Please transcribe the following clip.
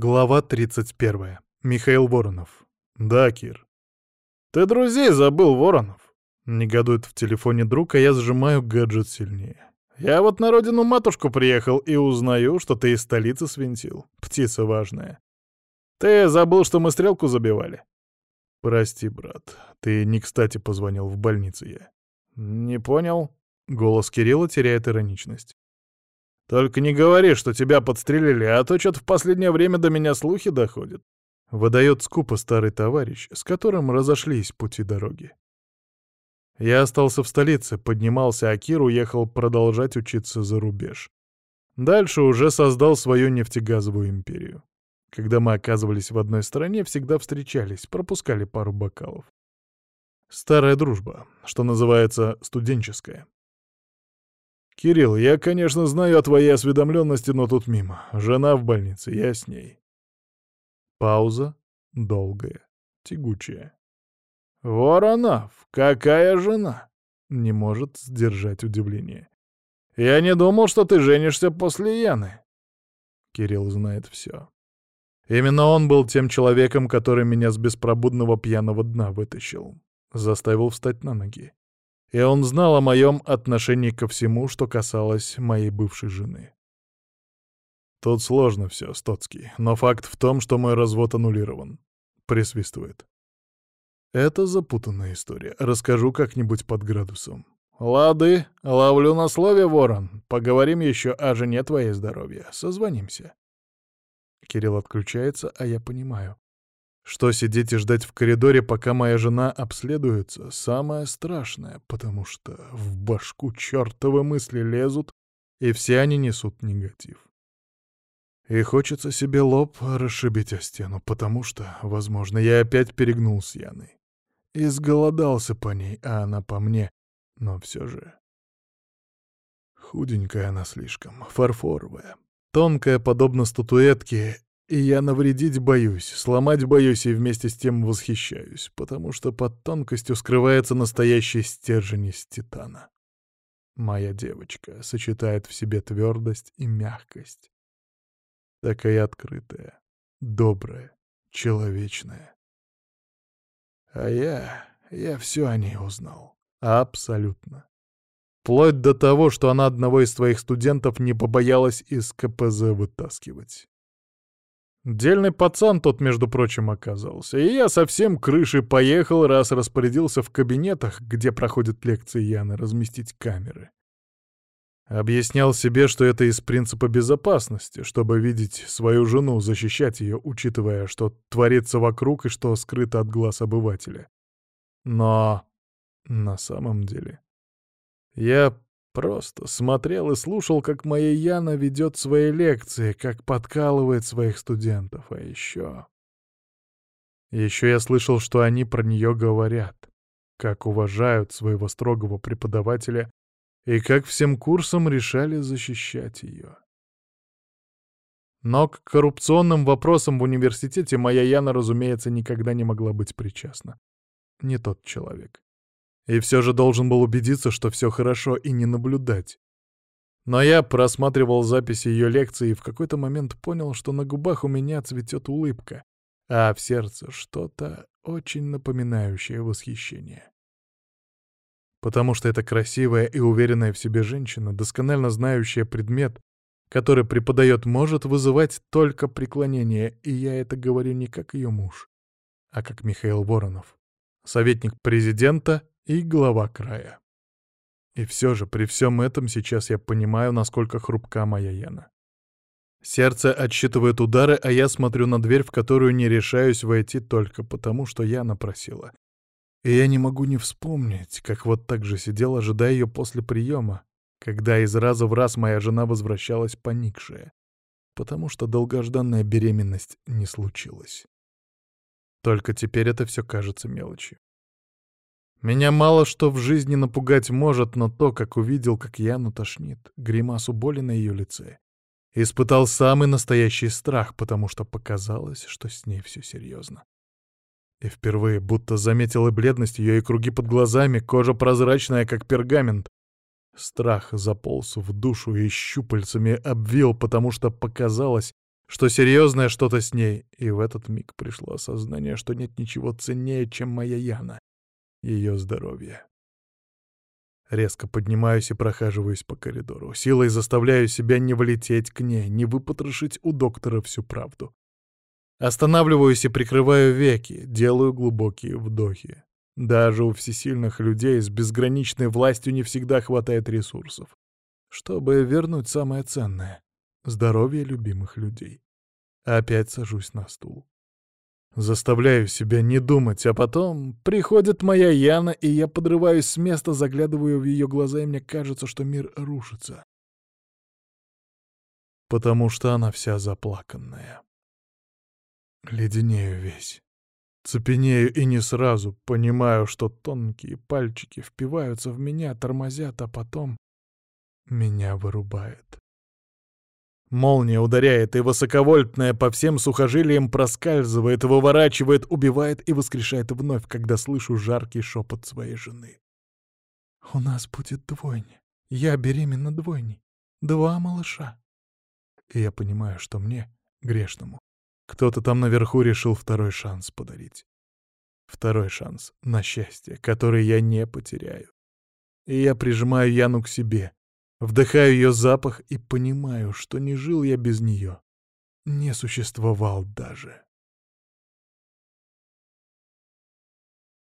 Глава 31. Михаил Воронов. Да, Кир. Ты друзей забыл, Воронов. Негодует в телефоне друг, а я сжимаю гаджет сильнее. Я вот на родину матушку приехал и узнаю, что ты из столицы свинтил. Птица важная. Ты забыл, что мы стрелку забивали? Прости, брат. Ты не кстати позвонил в больницу я. Не понял. Голос Кирилла теряет ироничность. Только не говори, что тебя подстрелили, а то что-то в последнее время до меня слухи доходят. Выдает скупо старый товарищ, с которым разошлись пути дороги. Я остался в столице, поднимался, а Кир уехал продолжать учиться за рубеж. Дальше уже создал свою нефтегазовую империю. Когда мы оказывались в одной стране, всегда встречались, пропускали пару бокалов. Старая дружба, что называется студенческая. «Кирилл, я, конечно, знаю о твоей осведомленности, но тут мимо. Жена в больнице, я с ней». Пауза долгая, тягучая. «Воронов, какая жена?» Не может сдержать удивление. «Я не думал, что ты женишься после Яны». Кирилл знает все. Именно он был тем человеком, который меня с беспробудного пьяного дна вытащил. Заставил встать на ноги и он знал о моем отношении ко всему, что касалось моей бывшей жены. Тут сложно все, Стоцкий, но факт в том, что мой развод аннулирован. Присвистывает. Это запутанная история. Расскажу как-нибудь под градусом. Лады, ловлю на слове, ворон. Поговорим еще о жене твоей здоровья. Созвонимся. Кирилл отключается, а я понимаю. Что сидеть и ждать в коридоре, пока моя жена обследуется, самое страшное, потому что в башку чертовы мысли лезут, и все они несут негатив. И хочется себе лоб расшибить о стену, потому что, возможно, я опять перегнул с Яной. Изголодался по ней, а она по мне, но все же... Худенькая она слишком, фарфоровая, тонкая, подобно статуэтке, и я навредить боюсь, сломать боюсь и вместе с тем восхищаюсь, потому что под тонкостью скрывается настоящий стержень из титана. Моя девочка сочетает в себе твердость и мягкость. Такая открытая, добрая, человечная. А я... я все о ней узнал. Абсолютно. Вплоть до того, что она одного из твоих студентов не побоялась из КПЗ вытаскивать. Дельный пацан тот, между прочим, оказался. И я совсем крышей поехал, раз распорядился в кабинетах, где проходят лекции Яны, разместить камеры. Объяснял себе, что это из принципа безопасности, чтобы видеть свою жену, защищать ее, учитывая, что творится вокруг и что скрыто от глаз обывателя. Но на самом деле я Просто смотрел и слушал, как моя Яна ведет свои лекции, как подкалывает своих студентов. А еще... Еще я слышал, что они про нее говорят, как уважают своего строгого преподавателя и как всем курсом решали защищать ее. Но к коррупционным вопросам в университете моя Яна, разумеется, никогда не могла быть причастна. Не тот человек. И все же должен был убедиться, что все хорошо, и не наблюдать. Но я просматривал записи ее лекции и в какой-то момент понял, что на губах у меня цветет улыбка, а в сердце что-то очень напоминающее восхищение. Потому что эта красивая и уверенная в себе женщина, досконально знающая предмет, который преподает, может вызывать только преклонение, и я это говорю не как ее муж, а как Михаил Воронов, советник президента и глава края. И все же, при всем этом сейчас я понимаю, насколько хрупка моя Яна. Сердце отсчитывает удары, а я смотрю на дверь, в которую не решаюсь войти только потому, что Яна просила. И я не могу не вспомнить, как вот так же сидел, ожидая ее после приема, когда из раза в раз моя жена возвращалась поникшая, потому что долгожданная беременность не случилась. Только теперь это все кажется мелочью. Меня мало что в жизни напугать может, но то, как увидел, как Яну тошнит, гримасу боли на ее лице, испытал самый настоящий страх, потому что показалось, что с ней все серьезно. И впервые будто заметил и бледность ее, и круги под глазами, кожа прозрачная, как пергамент. Страх заполз в душу и щупальцами обвил, потому что показалось, что серьезное что-то с ней, и в этот миг пришло осознание, что нет ничего ценнее, чем моя Яна, ее здоровье. Резко поднимаюсь и прохаживаюсь по коридору. Силой заставляю себя не влететь к ней, не выпотрошить у доктора всю правду. Останавливаюсь и прикрываю веки, делаю глубокие вдохи. Даже у всесильных людей с безграничной властью не всегда хватает ресурсов, чтобы вернуть самое ценное — здоровье любимых людей. Опять сажусь на стул. Заставляю себя не думать, а потом приходит моя Яна, и я подрываюсь с места, заглядываю в ее глаза, и мне кажется, что мир рушится. Потому что она вся заплаканная. Леденею весь. Цепенею и не сразу понимаю, что тонкие пальчики впиваются в меня, тормозят, а потом меня вырубает. Молния ударяет, и высоковольтная по всем сухожилиям проскальзывает, выворачивает, убивает и воскрешает вновь, когда слышу жаркий шепот своей жены. «У нас будет двойня. Я беременна двойней. Два малыша». И я понимаю, что мне, грешному, кто-то там наверху решил второй шанс подарить. Второй шанс на счастье, который я не потеряю. И я прижимаю Яну к себе, вдыхаю ее запах и понимаю, что не жил я без нее. Не существовал даже.